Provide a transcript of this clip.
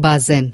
bazen.